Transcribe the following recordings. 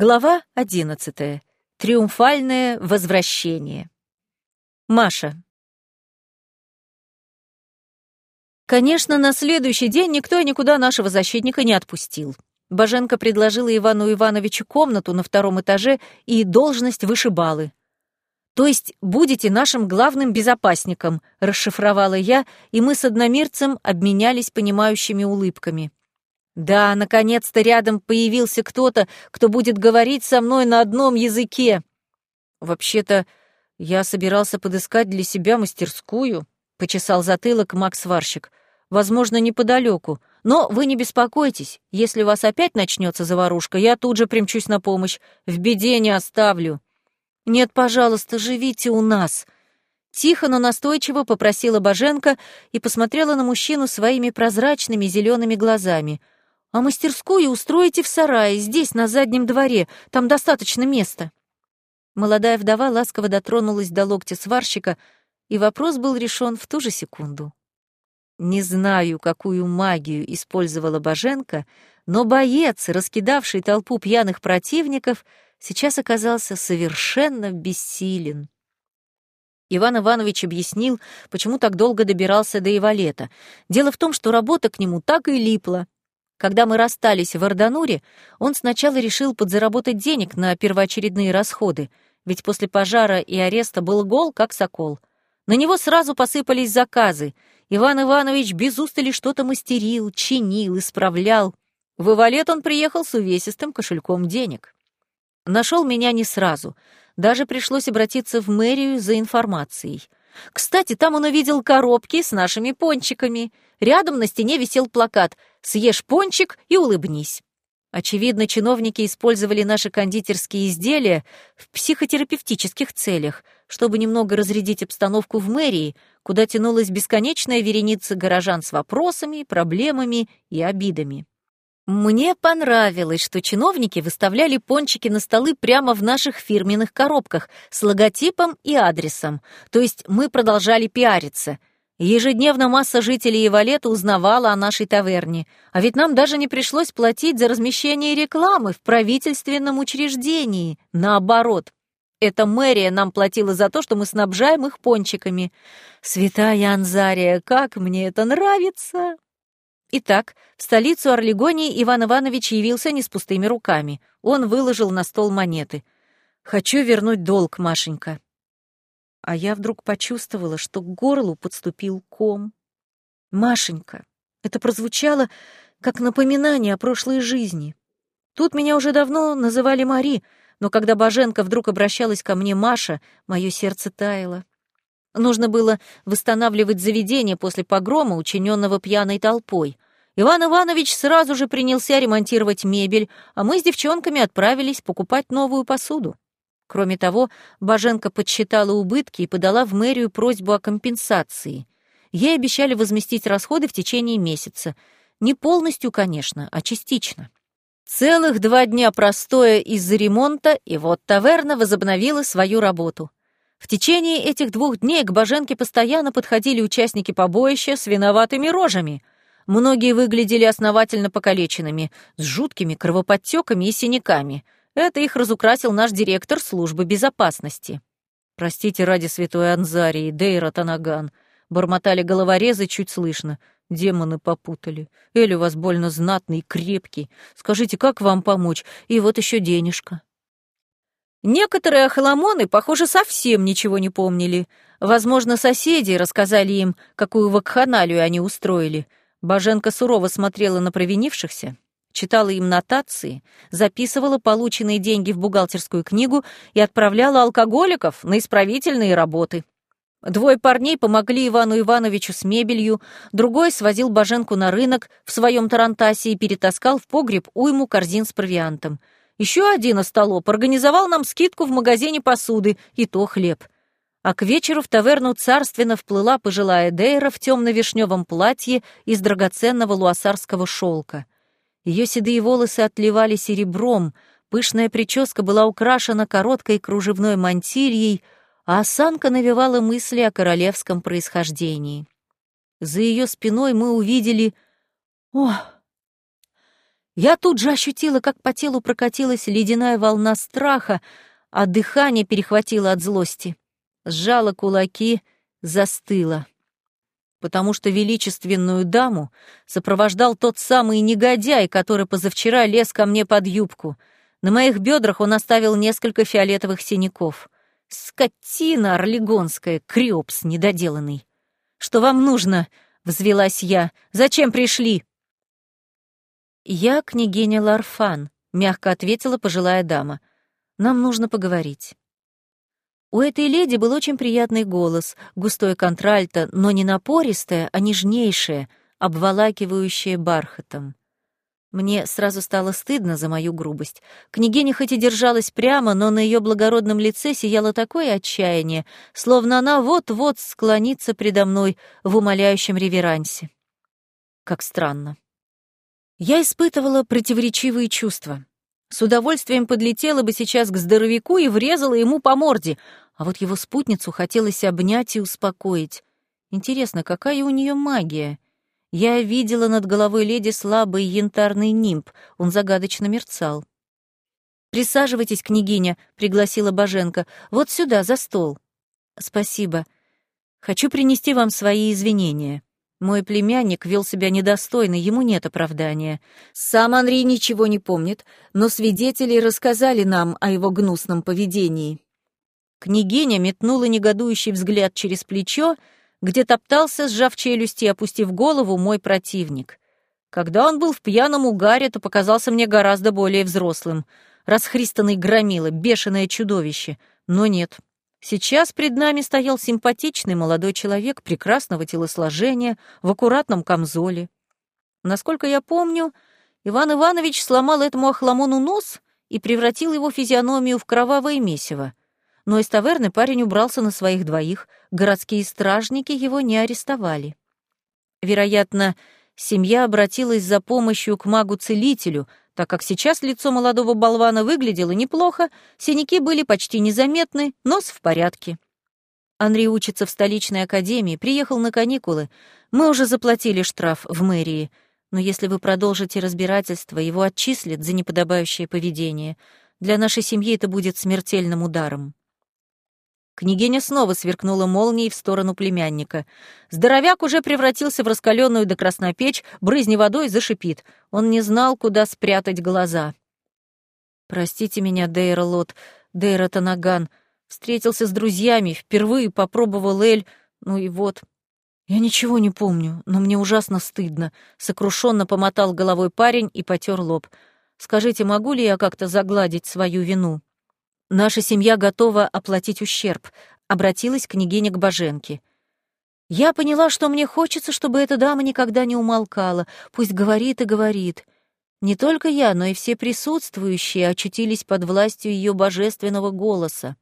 Глава одиннадцатая. Триумфальное возвращение. Маша. Конечно, на следующий день никто никуда нашего защитника не отпустил. Боженко предложила Ивану Ивановичу комнату на втором этаже и должность вышибалы. «То есть будете нашим главным безопасником», — расшифровала я, и мы с одномирцем обменялись понимающими улыбками. Да, наконец-то рядом появился кто-то, кто будет говорить со мной на одном языке. Вообще-то, я собирался подыскать для себя мастерскую, почесал затылок Макс-сварщик. Возможно, неподалеку. Но вы не беспокойтесь, если у вас опять начнется заварушка, я тут же примчусь на помощь. В беде не оставлю. Нет, пожалуйста, живите у нас. Тихо, но настойчиво попросила Боженко и посмотрела на мужчину своими прозрачными зелеными глазами — а мастерскую устроите в сарае, здесь, на заднем дворе, там достаточно места». Молодая вдова ласково дотронулась до локтя сварщика, и вопрос был решен в ту же секунду. Не знаю, какую магию использовала Боженко, но боец, раскидавший толпу пьяных противников, сейчас оказался совершенно бессилен. Иван Иванович объяснил, почему так долго добирался до Ивалета. Дело в том, что работа к нему так и липла. Когда мы расстались в Ардануре, он сначала решил подзаработать денег на первоочередные расходы, ведь после пожара и ареста был гол, как сокол. На него сразу посыпались заказы. Иван Иванович без устали что-то мастерил, чинил, исправлял. В Ивалет он приехал с увесистым кошельком денег. Нашел меня не сразу. Даже пришлось обратиться в мэрию за информацией. Кстати, там он увидел коробки с нашими пончиками. Рядом на стене висел плакат «Съешь пончик и улыбнись». Очевидно, чиновники использовали наши кондитерские изделия в психотерапевтических целях, чтобы немного разрядить обстановку в мэрии, куда тянулась бесконечная вереница горожан с вопросами, проблемами и обидами. Мне понравилось, что чиновники выставляли пончики на столы прямо в наших фирменных коробках с логотипом и адресом, то есть мы продолжали пиариться. Ежедневно масса жителей Ивалета узнавала о нашей таверне, а ведь нам даже не пришлось платить за размещение рекламы в правительственном учреждении. Наоборот, эта мэрия нам платила за то, что мы снабжаем их пончиками. Святая Анзария, как мне это нравится! Итак, в столицу Орлегонии Иван Иванович явился не с пустыми руками. Он выложил на стол монеты. «Хочу вернуть долг, Машенька». А я вдруг почувствовала, что к горлу подступил ком. «Машенька». Это прозвучало как напоминание о прошлой жизни. Тут меня уже давно называли Мари, но когда Боженко вдруг обращалась ко мне Маша, мое сердце таяло. Нужно было восстанавливать заведение после погрома, учиненного пьяной толпой. Иван Иванович сразу же принялся ремонтировать мебель, а мы с девчонками отправились покупать новую посуду. Кроме того, Боженко подсчитала убытки и подала в мэрию просьбу о компенсации. Ей обещали возместить расходы в течение месяца. Не полностью, конечно, а частично. Целых два дня простоя из-за ремонта, и вот таверна возобновила свою работу. В течение этих двух дней к Боженке постоянно подходили участники побоища с виноватыми рожами. Многие выглядели основательно покалеченными, с жуткими кровоподтеками и синяками. Это их разукрасил наш директор службы безопасности. «Простите ради святой Анзарии, Дейра Танаган», — бормотали головорезы чуть слышно. Демоны попутали. Эль у вас больно знатный крепкий. Скажите, как вам помочь? И вот еще денежка. Некоторые охламоны, похоже, совсем ничего не помнили. Возможно, соседи рассказали им, какую вакханалию они устроили. Боженко сурово смотрела на провинившихся, читала им нотации, записывала полученные деньги в бухгалтерскую книгу и отправляла алкоголиков на исправительные работы. Двое парней помогли Ивану Ивановичу с мебелью, другой свозил Боженку на рынок в своем тарантасе и перетаскал в погреб уйму корзин с провиантом — еще один остолоп организовал нам скидку в магазине посуды, и то хлеб. А к вечеру в таверну царственно вплыла пожилая Дейра в темно-вишневом платье из драгоценного луасарского шелка. Ее седые волосы отливали серебром, пышная прическа была украшена короткой кружевной мантильей, а осанка навевала мысли о королевском происхождении. За ее спиной мы увидели... Ох! Я тут же ощутила, как по телу прокатилась ледяная волна страха, а дыхание перехватило от злости. Сжала кулаки, застыла. Потому что величественную даму сопровождал тот самый негодяй, который позавчера лез ко мне под юбку. На моих бедрах он оставил несколько фиолетовых синяков. Скотина орлегонская, крёпс недоделанный. «Что вам нужно?» — взвелась я. «Зачем пришли?» «Я княгиня Ларфан», — мягко ответила пожилая дама. «Нам нужно поговорить». У этой леди был очень приятный голос, густое контральто, но не напористое, а нежнейшее, обволакивающее бархатом. Мне сразу стало стыдно за мою грубость. Княгиня хоть и держалась прямо, но на ее благородном лице сияло такое отчаяние, словно она вот-вот склонится предо мной в умоляющем реверансе. Как странно. Я испытывала противоречивые чувства. С удовольствием подлетела бы сейчас к здоровяку и врезала ему по морде, а вот его спутницу хотелось обнять и успокоить. Интересно, какая у нее магия? Я видела над головой леди слабый янтарный нимб, он загадочно мерцал. «Присаживайтесь, княгиня», — пригласила Боженко. «Вот сюда, за стол». «Спасибо. Хочу принести вам свои извинения. Мой племянник вел себя недостойно, ему нет оправдания. Сам Анри ничего не помнит, но свидетели рассказали нам о его гнусном поведении». Княгиня метнула негодующий взгляд через плечо где топтался, сжав челюсти и опустив голову, мой противник. Когда он был в пьяном угаре, то показался мне гораздо более взрослым. Расхристанный громила, бешеное чудовище. Но нет. Сейчас пред нами стоял симпатичный молодой человек прекрасного телосложения, в аккуратном камзоле. Насколько я помню, Иван Иванович сломал этому охламону нос и превратил его физиономию в кровавое месиво но из таверны парень убрался на своих двоих, городские стражники его не арестовали. Вероятно, семья обратилась за помощью к магу-целителю, так как сейчас лицо молодого болвана выглядело неплохо, синяки были почти незаметны, нос в порядке. Анри учится в столичной академии, приехал на каникулы. Мы уже заплатили штраф в мэрии, но если вы продолжите разбирательство, его отчислят за неподобающее поведение. Для нашей семьи это будет смертельным ударом. Княгиня снова сверкнула молнией в сторону племянника. Здоровяк уже превратился в раскаленную до красна печь, брызни водой зашипит. Он не знал, куда спрятать глаза. «Простите меня, Дейра Лот, Дейра Танаган. Встретился с друзьями, впервые попробовал Эль, ну и вот. Я ничего не помню, но мне ужасно стыдно», — сокрушенно помотал головой парень и потер лоб. «Скажите, могу ли я как-то загладить свою вину?» Наша семья готова оплатить ущерб, обратилась княгиня к Боженке. Я поняла, что мне хочется, чтобы эта дама никогда не умолкала, пусть говорит и говорит. Не только я, но и все присутствующие очутились под властью ее божественного голоса.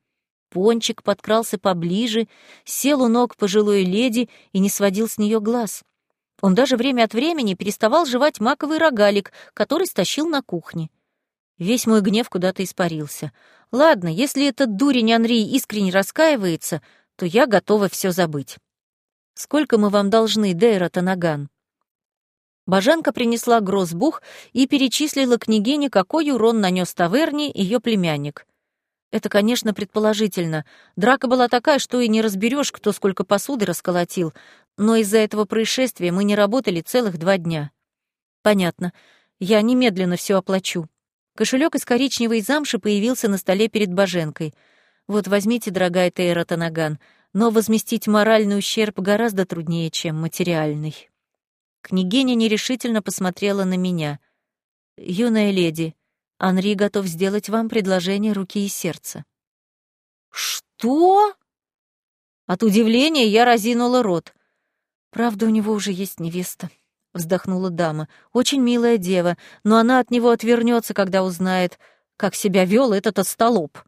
Пончик подкрался поближе, сел у ног пожилой леди и не сводил с нее глаз. Он даже время от времени переставал жевать маковый рогалик, который стащил на кухне. Весь мой гнев куда-то испарился. Ладно, если этот дурень Анри искренне раскаивается, то я готова все забыть. Сколько мы вам должны, Дейра Танаган? Бажанка принесла грозбух и перечислила княгине, какой урон нанес таверне ее племянник. Это, конечно, предположительно. Драка была такая, что и не разберешь, кто сколько посуды расколотил, но из-за этого происшествия мы не работали целых два дня. Понятно. Я немедленно все оплачу. Кошелек из коричневой замши появился на столе перед Боженкой. «Вот возьмите, дорогая Тейра Танаган, но возместить моральный ущерб гораздо труднее, чем материальный». Княгиня нерешительно посмотрела на меня. «Юная леди, Анри готов сделать вам предложение руки и сердца». «Что?» От удивления я разинула рот. Правда, у него уже есть невеста вздохнула дама. Очень милая дева, но она от него отвернется, когда узнает, как себя вел этот остолоп.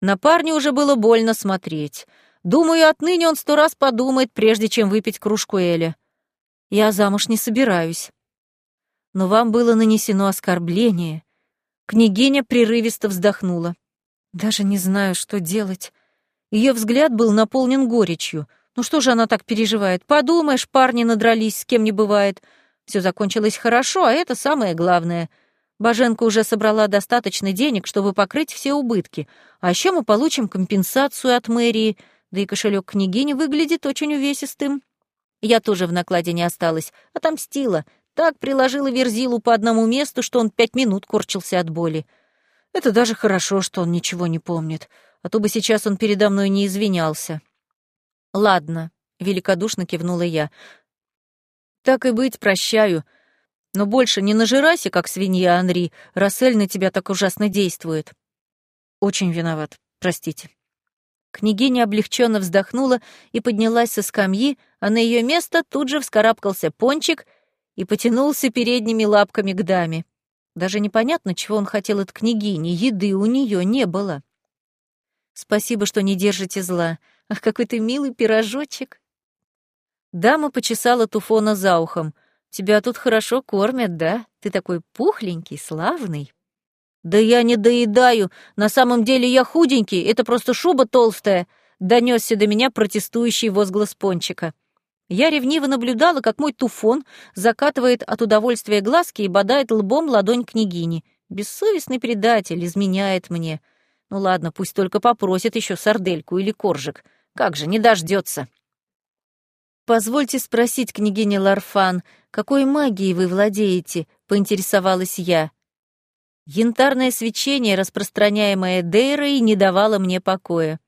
На парня уже было больно смотреть. Думаю, отныне он сто раз подумает, прежде чем выпить кружку Эля. Я замуж не собираюсь. Но вам было нанесено оскорбление. Княгиня прерывисто вздохнула. Даже не знаю, что делать. Ее взгляд был наполнен горечью — ну что же она так переживает? Подумаешь, парни надрались, с кем не бывает. Все закончилось хорошо, а это самое главное. Боженка уже собрала достаточно денег, чтобы покрыть все убытки, а еще мы получим компенсацию от мэрии, да и кошелек княгини выглядит очень увесистым. Я тоже в накладе не осталась, отомстила, так приложила Верзилу по одному месту, что он пять минут корчился от боли. Это даже хорошо, что он ничего не помнит, а то бы сейчас он передо мной не извинялся. «Ладно», — великодушно кивнула я. «Так и быть, прощаю. Но больше не нажирайся, как свинья, Анри, раз Эль на тебя так ужасно действует». «Очень виноват, простите». Княгиня облегченно вздохнула и поднялась со скамьи, а на ее место тут же вскарабкался пончик и потянулся передними лапками к даме. Даже непонятно, чего он хотел от княгини, еды у нее не было. «Спасибо, что не держите зла. Ах, какой ты милый пирожочек!» Дама почесала Туфона за ухом. «Тебя тут хорошо кормят, да? Ты такой пухленький, славный». «Да я не доедаю. На самом деле я худенький, это просто шуба толстая», — донесся до меня протестующий возглас Пончика. Я ревниво наблюдала, как мой туфон закатывает от удовольствия глазки и бодает лбом ладонь княгини. Бессовестный предатель изменяет мне. Ну ладно, пусть только попросит еще сардельку или коржик. Как же, не дождется. «Позвольте спросить, княгиня Ларфан, какой магией вы владеете?» — поинтересовалась я. Янтарное свечение, распространяемое Дейрой, не давало мне покоя.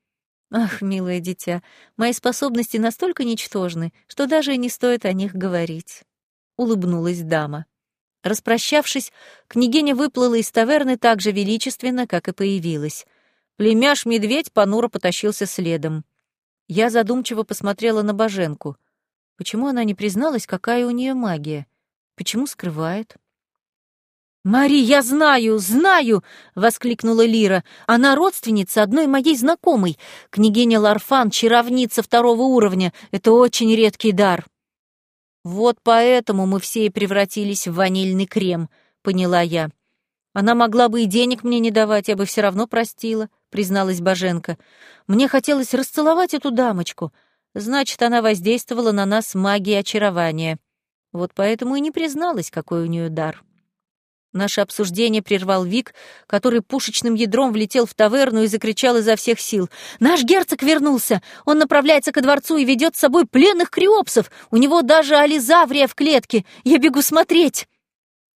Ах, милое дитя, мои способности настолько ничтожны, что даже и не стоит о них говорить. Улыбнулась дама. Распрощавшись, княгиня выплыла из таверны так же величественно, как и появилась. Племяш-медведь понуро потащился следом. Я задумчиво посмотрела на Боженку. Почему она не призналась, какая у нее магия? Почему скрывает? «Мари, я знаю, знаю!» — воскликнула Лира. «Она родственница одной моей знакомой. Княгиня Ларфан, чаровница второго уровня. Это очень редкий дар». «Вот поэтому мы все и превратились в ванильный крем», — поняла я. «Она могла бы и денег мне не давать, я бы все равно простила», — призналась Боженко. «Мне хотелось расцеловать эту дамочку. Значит, она воздействовала на нас магией очарования. Вот поэтому и не призналась, какой у нее дар». Наше обсуждение прервал Вик, который пушечным ядром влетел в таверну и закричал изо всех сил. «Наш герцог вернулся! Он направляется ко дворцу и ведет с собой пленных криопсов! У него даже ализаврия в клетке! Я бегу смотреть!»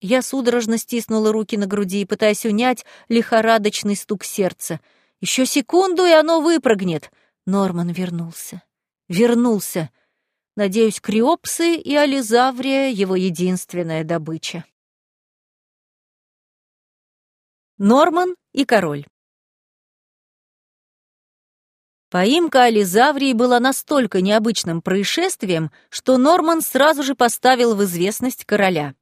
Я судорожно стиснула руки на груди, пытаясь унять лихорадочный стук сердца. Еще секунду, и оно выпрыгнет. Норман вернулся. Вернулся. Надеюсь, криопсы и ализаврия — его единственная добыча. Норман и король. Поимка Ализаврии была настолько необычным происшествием, что Норман сразу же поставил в известность короля.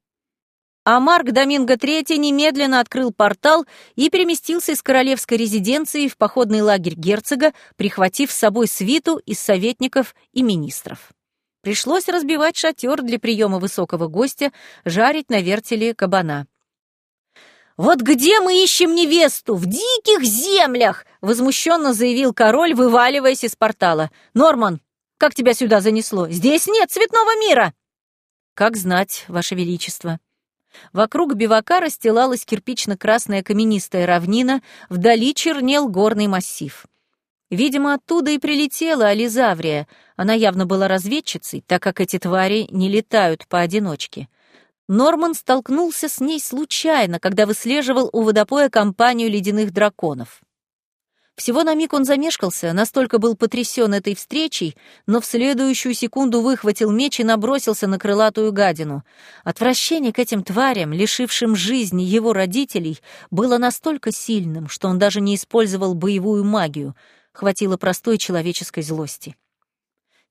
А Марк Доминго III немедленно открыл портал и переместился из королевской резиденции в походный лагерь герцога, прихватив с собой свиту из советников и министров. Пришлось разбивать шатер для приема высокого гостя, жарить на вертеле кабана — «Вот где мы ищем невесту? В диких землях!» — возмущенно заявил король, вываливаясь из портала. «Норман, как тебя сюда занесло? Здесь нет цветного мира!» «Как знать, Ваше Величество». Вокруг бивака расстилалась кирпично-красная каменистая равнина, вдали чернел горный массив. Видимо, оттуда и прилетела Ализаврия. Она явно была разведчицей, так как эти твари не летают поодиночке. Норман столкнулся с ней случайно, когда выслеживал у водопоя компанию ледяных драконов. Всего на миг он замешкался, настолько был потрясен этой встречей, но в следующую секунду выхватил меч и набросился на крылатую гадину. Отвращение к этим тварям, лишившим жизни его родителей, было настолько сильным, что он даже не использовал боевую магию, хватило простой человеческой злости.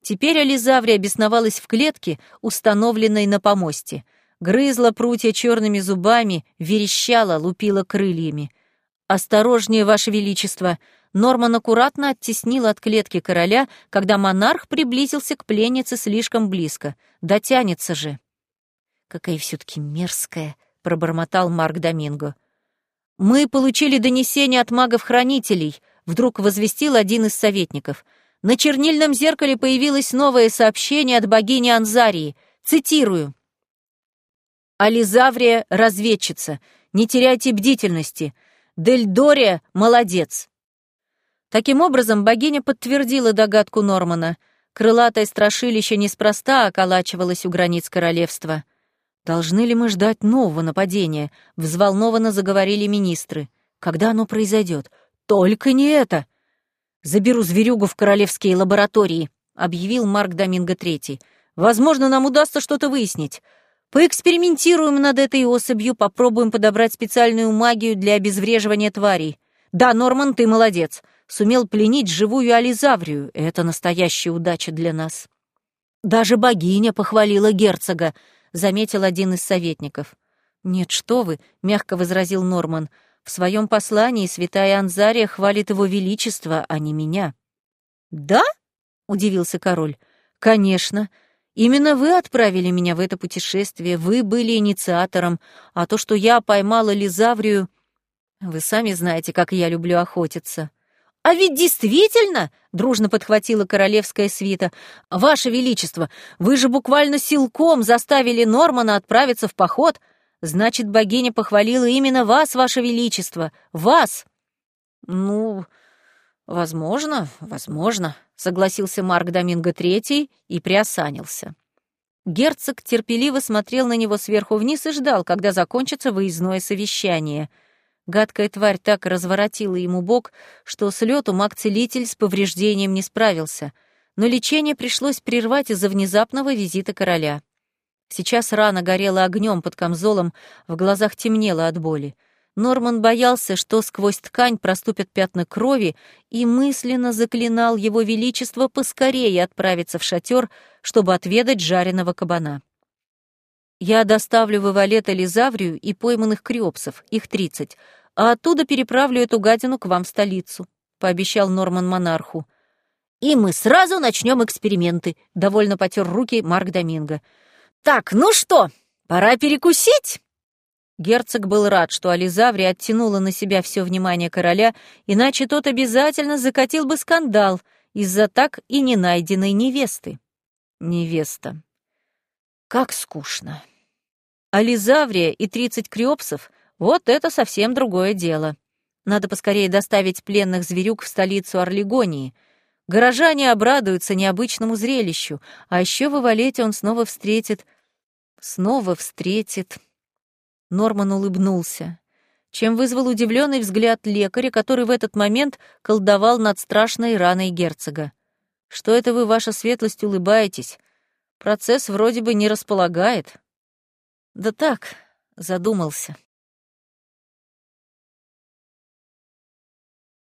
Теперь Ализаврия бесновалась в клетке, установленной на помосте — грызла прутья черными зубами, верещала, лупила крыльями. «Осторожнее, Ваше Величество!» Норман аккуратно оттеснил от клетки короля, когда монарх приблизился к пленнице слишком близко. Дотянется же. «Какая все-таки мерзкая!» — пробормотал Марк Доминго. «Мы получили донесение от магов-хранителей», — вдруг возвестил один из советников. «На чернильном зеркале появилось новое сообщение от богини Анзарии. Цитирую. Ализаврия — разведчица. Не теряйте бдительности. Дельдория — молодец. Таким образом, богиня подтвердила догадку Нормана. Крылатое страшилище неспроста околачивалось у границ королевства. «Должны ли мы ждать нового нападения?» — взволнованно заговорили министры. «Когда оно произойдет? Только не это!» «Заберу зверюгу в королевские лаборатории», — объявил Марк Доминго Третий. «Возможно, нам удастся что-то выяснить. Поэкспериментируем над этой особью, попробуем подобрать специальную магию для обезвреживания тварей. Да, Норман, ты молодец. Сумел пленить живую Ализаврию. Это настоящая удача для нас. Даже богиня похвалила герцога, заметил один из советников. Нет, что вы, мягко возразил Норман. В своем послании святая Анзария хвалит его величество, а не меня. Да? удивился король. Конечно. Именно вы отправили меня в это путешествие, вы были инициатором, а то, что я поймала Лизаврию... Вы сами знаете, как я люблю охотиться. А ведь действительно, дружно подхватила королевская свита, Ваше Величество, вы же буквально силком заставили Нормана отправиться в поход. Значит, богиня похвалила именно вас, Ваше Величество, вас. Ну, возможно, возможно согласился Марк Доминго Третий и приосанился. Герцог терпеливо смотрел на него сверху вниз и ждал, когда закончится выездное совещание. Гадкая тварь так разворотила ему бок, что с лету маг-целитель с повреждением не справился, но лечение пришлось прервать из-за внезапного визита короля. Сейчас рана горела огнем под камзолом, в глазах темнело от боли. Норман боялся, что сквозь ткань проступят пятна крови, и мысленно заклинал его величество поскорее отправиться в шатер, чтобы отведать жареного кабана. «Я доставлю в Ивалет Элизаврию и пойманных крёпсов, их тридцать, а оттуда переправлю эту гадину к вам в столицу», — пообещал Норман монарху. «И мы сразу начнем эксперименты», — довольно потер руки Марк Доминго. «Так, ну что, пора перекусить?» Герцог был рад, что Ализаври оттянула на себя все внимание короля, иначе тот обязательно закатил бы скандал из-за так и не найденной невесты. Невеста. Как скучно. Ализаврия и тридцать криопсов — вот это совсем другое дело. Надо поскорее доставить пленных зверюк в столицу Орлегонии. Горожане обрадуются необычному зрелищу, а еще в Ивалете он снова встретит... Снова встретит... Норман улыбнулся, чем вызвал удивленный взгляд лекаря, который в этот момент колдовал над страшной раной герцога. «Что это вы, ваша светлость, улыбаетесь? Процесс вроде бы не располагает». «Да так, задумался».